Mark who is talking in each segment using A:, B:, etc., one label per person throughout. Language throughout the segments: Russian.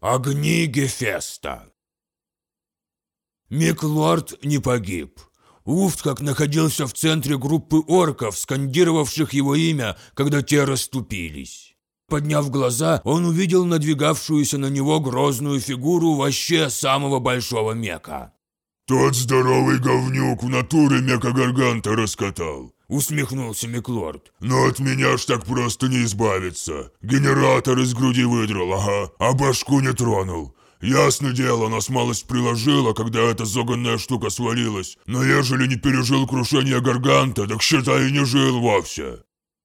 A: Огни Гефеста. Миклорд не погиб. Уфт как находился в центре группы орков, скандировавших его имя, когда те расступились. Подняв глаза, он увидел надвигавшуюся на него грозную фигуру вообще самого большого мека.
B: «Тот здоровый говнюк в натуре мека Гарганта раскатал», —
A: усмехнулся Миклорд.
B: «Но от меня ж так просто не избавиться. Генератор из груди выдрал, ага, а башку не тронул. Ясно дело, нас малость приложила, когда эта зоганная штука свалилась. Но ежели не пережил крушение Гарганта, так считай, не жил вовсе».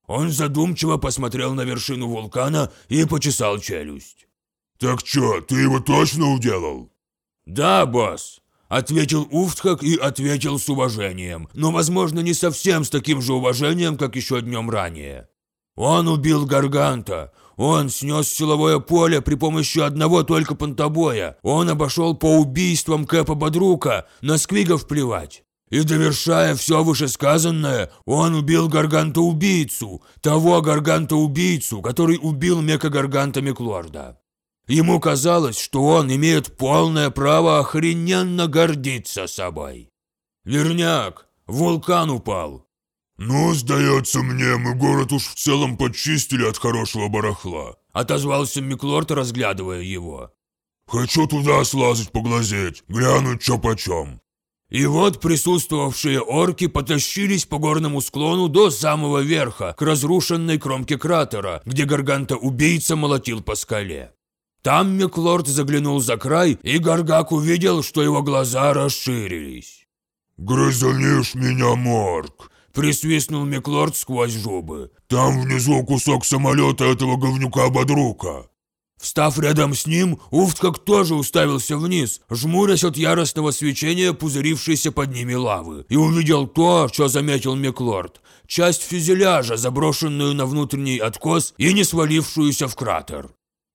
A: Он задумчиво посмотрел на вершину вулкана и почесал челюсть.
B: «Так чё, ты его точно уделал?»
A: «Да, босс. Ответил Уфтхак и ответил с уважением, но, возможно, не совсем с таким же уважением, как еще днем ранее. Он убил Гарганта. Он снес силовое поле при помощи одного только понтобоя. Он обошел по убийствам Кэпа Бодрука, на сквигов плевать. И довершая все вышесказанное, он убил Гарганта-убийцу, того Гарганта-убийцу, который убил Мека-Гарганта Миклорда. Ему казалось, что он имеет полное право охрененно гордиться собой. Верняк, вулкан упал.
B: «Ну, сдается мне, мы город уж в целом почистили от хорошего барахла»,
A: отозвался Миклорд, разглядывая его.
B: «Хочу туда слазать поглазеть, глянуть чё почем».
A: И вот присутствовавшие орки потащились по горному склону до самого верха, к разрушенной кромке кратера, где Гарганта-убийца молотил по скале. Там Миклорд заглянул за край, и Гаргак увидел, что его глаза расширились.
B: «Грызанешь меня, Марк!»
A: – присвистнул Миклорд сквозь зубы.
B: «Там внизу кусок самолета этого говнюка Бодрука!»
A: Встав рядом с ним, Уфткак тоже уставился вниз, жмурясь от яростного свечения, пузырившейся под ними лавы, и увидел то, что заметил Миклорд – часть фюзеляжа, заброшенную на внутренний откос и не свалившуюся в кратер.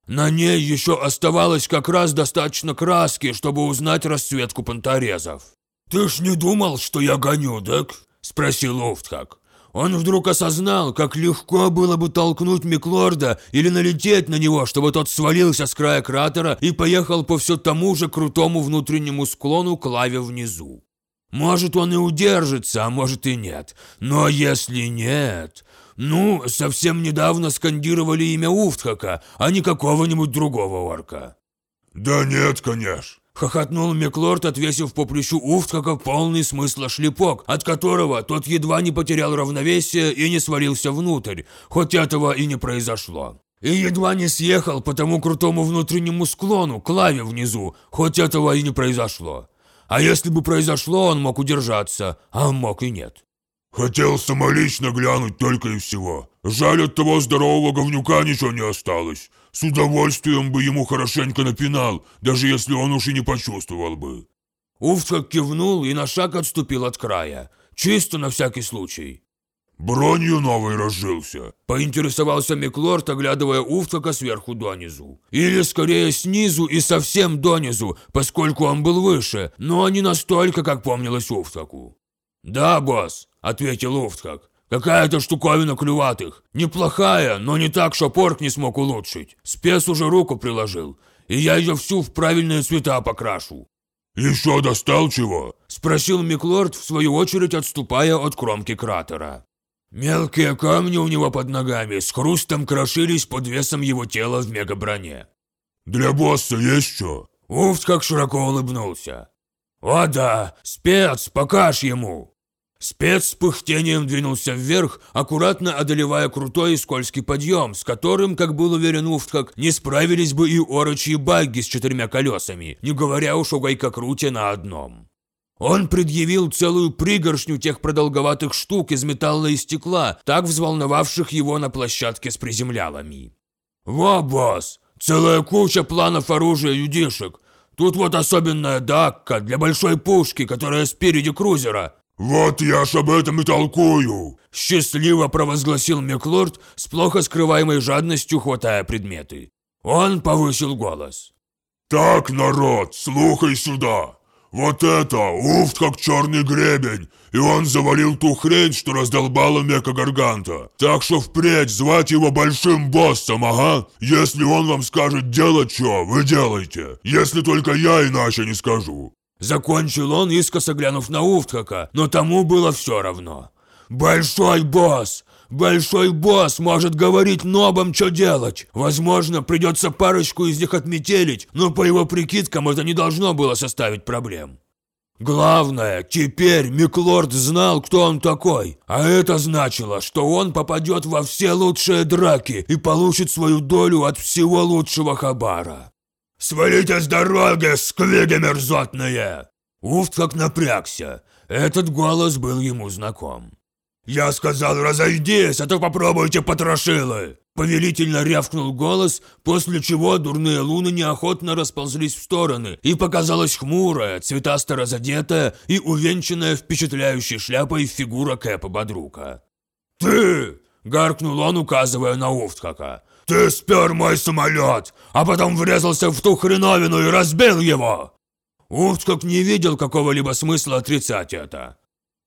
A: На ней еще оставалось как раз достаточно краски, чтобы узнать расцветку понторезов. «Ты ж не думал, что я гоню, так?» – спросил Офтхак. Он вдруг осознал, как легко было бы толкнуть Миклорда или налететь на него, чтобы тот свалился с края кратера и поехал по все тому же крутому внутреннему склону к лаве внизу. Может, он и удержится, а может и нет. Но если нет, ну, совсем недавно скандировали имя Уфтхака, а не какого-нибудь другого орка.
B: Да нет, конечно.
A: Хохотнул Меклорд, отвесив по плечу Уфтхака полный смысла шлепок, от которого тот едва не потерял равновесие и не свалился внутрь, хоть этого и не произошло. И едва не съехал по тому крутому внутреннему склону, к лаве внизу, хоть этого и не произошло. А если бы произошло, он мог удержаться, а мог и нет.
B: Хотел самолично глянуть только и всего. Жаль, от того здорового говнюка ничего не осталось. С удовольствием бы ему хорошенько напинал, даже если он уж и не почувствовал бы.
A: Уфтхак кивнул и на шаг отступил от края. Чисто на всякий случай.
B: «Бронью новый разжился», –
A: поинтересовался Миклорд, оглядывая Уфтака сверху донизу. Или скорее снизу и совсем донизу, поскольку он был выше, но не настолько, как помнилось Уфтаку. «Да, босс», — ответил Уфтхак. «Какая-то штуковина клюватых. Неплохая, но не так, что порк не смог улучшить. Спец уже руку приложил, и я ее всю в правильные цвета покрашу».
B: «Еще достал чего?»
A: – спросил Миклорд, в свою очередь отступая от кромки кратера. Мелкие камни у него под ногами с хрустом крошились под весом его тела в мегаброне.
B: «Для босса есть что?»
A: Уфт как широко улыбнулся. «О да, спец, покаж ему!» Спец с пыхтением двинулся вверх, аккуратно одолевая крутой и скользкий подъем, с которым, как был уверен Уфткак, не справились бы и орочьи багги с четырьмя колесами, не говоря уж о гайкокруте на одном. Он предъявил целую пригоршню тех продолговатых штук из металла и стекла, так взволновавших его на площадке с приземлялами. «Во, босс! Целая куча планов оружия юдишек! Тут вот особенная дакка для большой пушки, которая спереди крузера,
B: «Вот я ж об этом и толкую!»
A: Счастливо провозгласил Меклорд с плохо скрываемой жадностью, хватая предметы. Он повысил голос.
B: «Так, народ, слухай сюда! Вот это, уфт, как черный гребень! И он завалил ту хрень, что раздолбала Мека Гарганта. Так что впредь звать его большим боссом, ага. Если он вам скажет делать что, вы делайте. Если только я иначе не скажу.
A: Закончил он, искоса глянув на Уфтхака, но тому было все равно. «Большой босс! Большой босс может говорить нобам, что делать. Возможно, придется парочку из них отметелить, но по его прикидкам это не должно было составить проблем. Главное, теперь Миклорд знал, кто он такой, а это значило, что он попадет во все лучшие драки и получит свою долю от всего лучшего хабара. «Свалите с дороги, сквиги мерзотные!» Уфт как напрягся. Этот голос был ему знаком. «Я сказал, разойдись, а то попробуйте потрошилы!» Повелительно рявкнул голос, после чего дурные луны неохотно расползлись в стороны, и показалась хмурая, цветасто разодетая и увенчанная впечатляющей шляпой фигура Кэпа Бодрука. «Ты!» – гаркнул он, указывая на Уфтхака. «Ты спер мой самолет, а потом врезался в ту хреновину и разбил его!» Уфткак не видел какого-либо смысла отрицать это.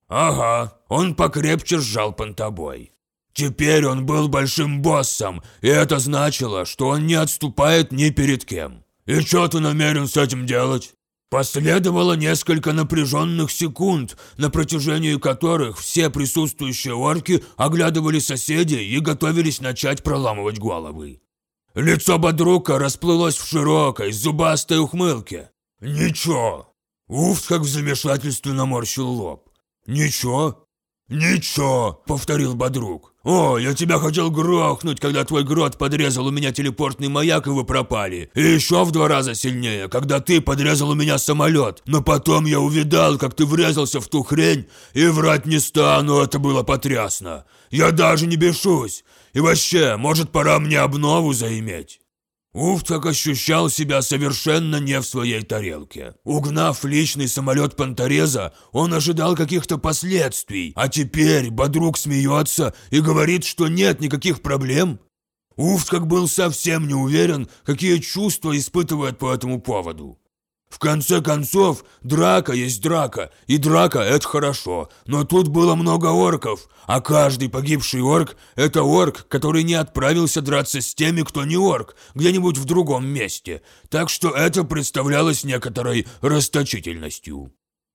A: Ага, он покрепче сжал понтобой. Теперь он был большим боссом, и это значило, что он не отступает ни перед кем. И что ты намерен с этим делать? Последовало несколько напряженных секунд, на протяжении которых все присутствующие орки оглядывали соседей и готовились начать проламывать головы. Лицо Бодрука расплылось в широкой, зубастой ухмылке. «Ничего!» Уф, как в замешательстве наморщил лоб. «Ничего?» «Ничего!» – повторил Бодрук. «О, я тебя хотел грохнуть, когда твой грот подрезал у меня телепортный маяк, и вы пропали. И еще в два раза сильнее, когда ты подрезал у меня самолет. Но потом я увидал, как ты врезался в ту хрень, и врать не стану, это было потрясно. Я даже не бешусь. И вообще, может, пора мне обнову заиметь?» Уфтак ощущал себя совершенно не в своей тарелке. Угнав личный самолет Пантореза, он ожидал каких-то последствий, а теперь Бодрук смеется и говорит, что нет никаких проблем. Уфтак был совсем не уверен, какие чувства испытывает по этому поводу. В конце концов, драка есть драка, и драка – это хорошо, но тут было много орков, а каждый погибший орк – это орк, который не отправился драться с теми, кто не орк, где-нибудь в другом месте, так что это представлялось некоторой расточительностью.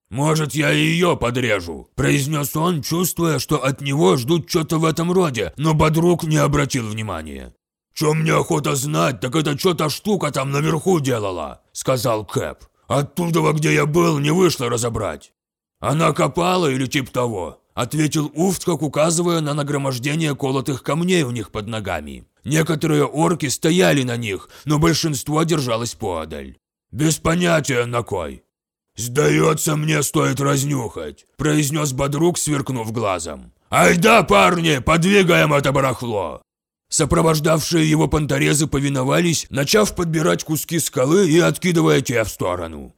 A: «Может, я ее подрежу», – произнес он, чувствуя, что от него ждут что-то в этом роде, но Бодрук не обратил внимания. «Чё мне охота знать, так это что то штука там наверху делала», — сказал Кэп. «Оттуда, где я был, не вышло разобрать». «Она копала или тип того?» — ответил Уфт, как указывая на нагромождение колотых камней у них под ногами. Некоторые орки стояли на них, но большинство держалось подаль. «Без понятия на кой». «Сдается мне, стоит разнюхать», — произнес Бодрук, сверкнув глазом. «Ай да, парни, подвигаем это барахло!» Сопровождавшие его понторезы повиновались, начав подбирать куски скалы и откидывая те в сторону.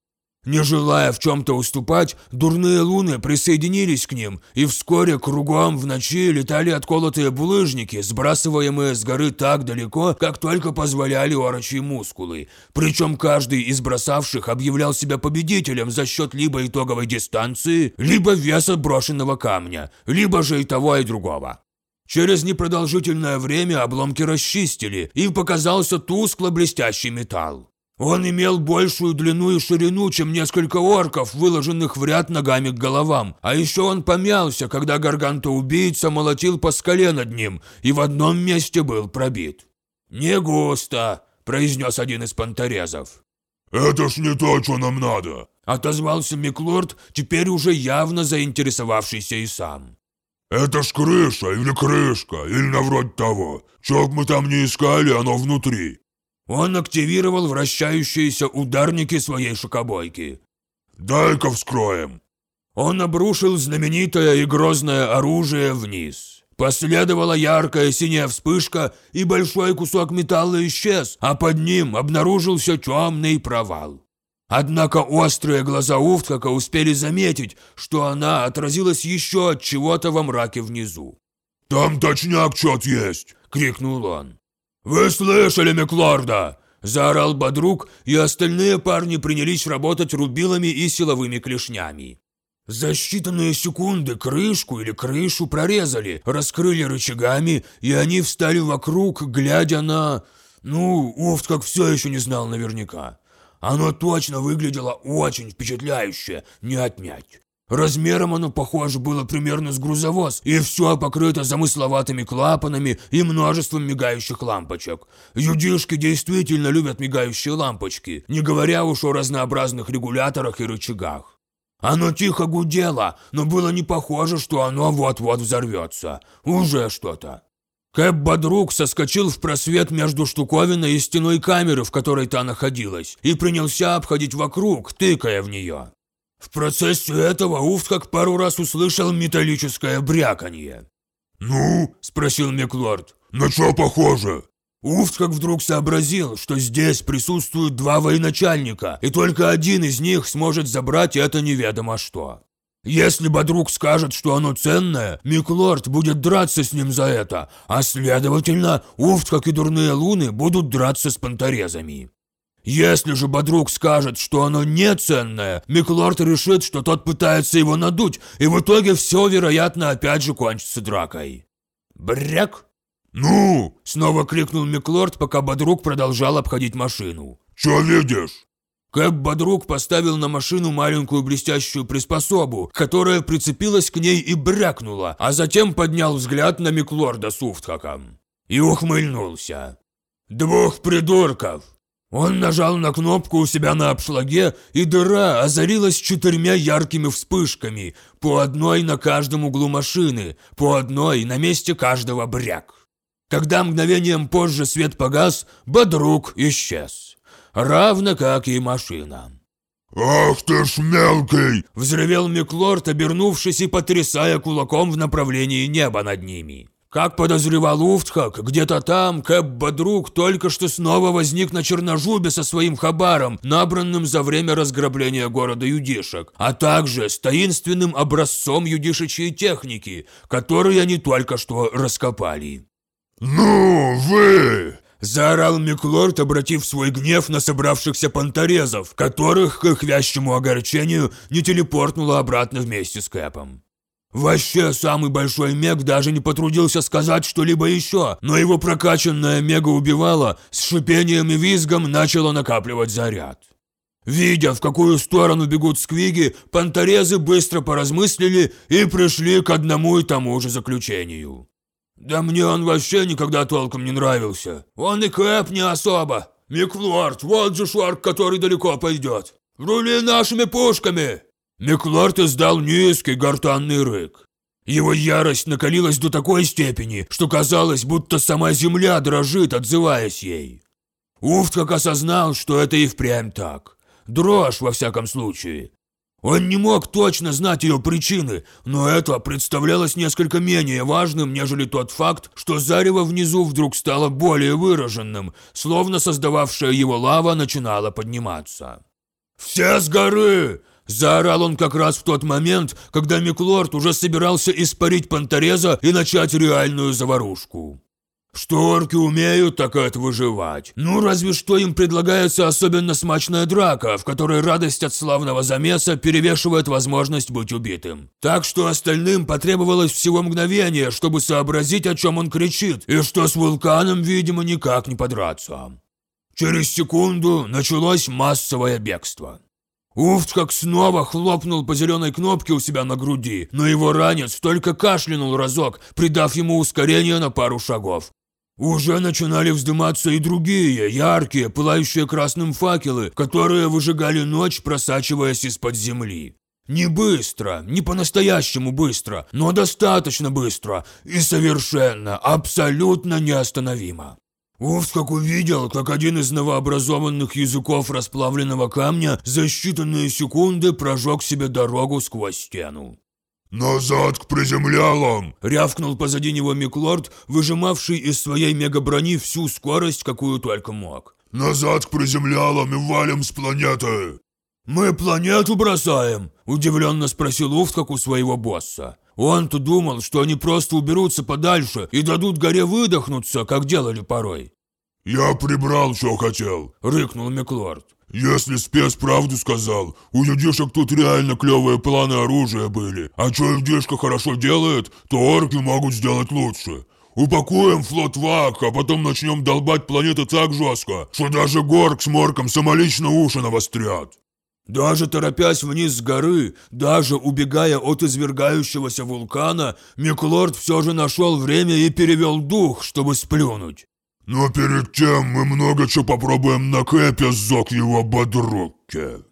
A: Не желая в чем-то уступать, дурные луны присоединились к ним, и вскоре кругом в ночи летали отколотые булыжники, сбрасываемые с горы так далеко, как только позволяли орочьи мускулы. Причем каждый из бросавших объявлял себя победителем за счет либо итоговой дистанции, либо веса брошенного камня, либо же и того, и другого. Через непродолжительное время обломки расчистили, и показался тускло-блестящий металл. Он имел большую длину и ширину, чем несколько орков, выложенных в ряд ногами к головам. А еще он помялся, когда гарганта-убийца молотил по скале над ним, и в одном месте был пробит. «Не густо», – произнес один из понторезов.
B: «Это ж не то, что нам надо», –
A: отозвался Миклорд, теперь уже явно заинтересовавшийся и сам.
B: «Это ж крыша или крышка, или на вроде того. Б мы там не искали, оно внутри».
A: Он активировал вращающиеся ударники своей шокобойки.
B: «Дай-ка вскроем».
A: Он обрушил знаменитое и грозное оружие вниз. Последовала яркая синяя вспышка, и большой кусок металла исчез, а под ним обнаружился темный провал. Однако острые глаза Уфтхака успели заметить, что она отразилась еще от чего-то во мраке внизу.
B: «Там точняк чё-то есть!»
A: — крикнул он. «Вы слышали, Миклорда?» – Заорал Бодрук, и остальные парни принялись работать рубилами и силовыми клешнями. За считанные секунды крышку или крышу прорезали, раскрыли рычагами, и они встали вокруг, глядя на... Ну, Уфт как все еще не знал наверняка. Оно точно выглядело очень впечатляюще, не отнять. Размером оно, похоже, было примерно с грузовоз, и все покрыто замысловатыми клапанами и множеством мигающих лампочек. Юдишки действительно любят мигающие лампочки, не говоря уж о разнообразных регуляторах и рычагах. Оно тихо гудело, но было не похоже, что оно вот-вот взорвется. Уже что-то. Кэп Бодрук соскочил в просвет между штуковиной и стеной камеры, в которой та находилась, и принялся обходить вокруг, тыкая в нее. В процессе этого Уфт как пару раз услышал металлическое бряканье.
B: «Ну?»
A: – спросил Меклорд.
B: «На что похоже?»
A: Уфт как вдруг сообразил, что здесь присутствуют два военачальника, и только один из них сможет забрать это неведомо что. Если Бодрук скажет, что оно ценное, Миклорд будет драться с ним за это, а следовательно, Уфт, как и дурные луны, будут драться с понторезами. Если же Бодрук скажет, что оно не ценное, Миклорд решит, что тот пытается его надуть, и в итоге все, вероятно, опять же кончится дракой. Бряк!
B: «Ну?»
A: – снова крикнул Миклорд, пока Бодрук продолжал обходить машину.
B: «Чё видишь?»
A: Кэп Бодрук поставил на машину маленькую блестящую приспособу, которая прицепилась к ней и брякнула, а затем поднял взгляд на Миклорда с Уфтхаком. И ухмыльнулся. «Двух придурков!» Он нажал на кнопку у себя на обшлаге, и дыра озарилась четырьмя яркими вспышками, по одной на каждом углу машины, по одной на месте каждого бряк. Когда мгновением позже свет погас, Бодрук исчез. Равно как и машина.
B: «Ах ты ж мелкий!»
A: – взревел Миклорд, обернувшись и потрясая кулаком в направлении неба над ними. Как подозревал Уфтхак, где-то там Кэп Бодрук только что снова возник на Черножубе со своим хабаром, набранным за время разграбления города юдишек, а также с таинственным образцом юдишечьей техники, который они только что раскопали.
B: «Ну, вы!»
A: Заорал Миклорд, обратив свой гнев на собравшихся понторезов, которых, к их вящему огорчению, не телепортнуло обратно вместе с Кэпом. Вообще, самый большой мег даже не потрудился сказать что-либо еще, но его прокачанная мега убивала с шипением и визгом начала накапливать заряд. Видя, в какую сторону бегут сквиги, понторезы быстро поразмыслили и пришли к одному и тому же заключению. Да мне он вообще никогда толком не нравился. Он и Кэп не особо. Миклорд, вот же шварк, который далеко пойдет. Рули нашими пушками!» Миклорд издал низкий гортанный рык. Его ярость накалилась до такой степени, что казалось, будто сама земля дрожит, отзываясь ей. Уфт как осознал, что это и впрямь так. Дрожь, во всяком случае. Он не мог точно знать ее причины, но это представлялось несколько менее важным, нежели тот факт, что зарево внизу вдруг стало более выраженным, словно создававшая его лава начинала подниматься. «Все с горы!» – заорал он как раз в тот момент, когда Миклорд уже собирался испарить Пантореза и начать реальную заварушку. Что орки умеют, так это выживать. Ну, разве что им предлагается особенно смачная драка, в которой радость от славного замеса перевешивает возможность быть убитым. Так что остальным потребовалось всего мгновение, чтобы сообразить, о чем он кричит, и что с вулканом, видимо, никак не подраться. Через секунду началось массовое бегство. Уфт как снова хлопнул по зеленой кнопке у себя на груди, но его ранец только кашлянул разок, придав ему ускорение на пару шагов. Уже начинали вздыматься и другие, яркие, пылающие красным факелы, которые выжигали ночь, просачиваясь из-под земли. Не быстро, не по-настоящему быстро, но достаточно быстро и совершенно, абсолютно неостановимо. Уф, как увидел, как один из новообразованных языков расплавленного камня за считанные секунды прожег себе дорогу сквозь стену.
B: «Назад к приземлялам!»
A: – рявкнул позади него Миклорд, выжимавший из своей мегаброни всю скорость, какую только мог.
B: «Назад к приземлялам и валим с планеты!»
A: «Мы планету бросаем?» – удивленно спросил Уфт, как у своего босса. Он-то думал, что они просто уберутся подальше и дадут горе выдохнуться, как делали порой.
B: Я прибрал, что хотел.
A: Рыкнул Миклорд.
B: Если спец правду сказал, у людишек тут реально клевые планы оружия были. А что людишка хорошо делает, то орки могут сделать лучше. Упакуем флот в ак, а потом начнем долбать планеты так жестко, что даже Горк с Морком самолично уши навострят.
A: Даже торопясь вниз с горы, даже убегая от извергающегося вулкана, Миклорд все же нашел время и перевел дух, чтобы сплюнуть.
B: Но перед тем мы много чего попробуем на Кэпе, зок его бодруке.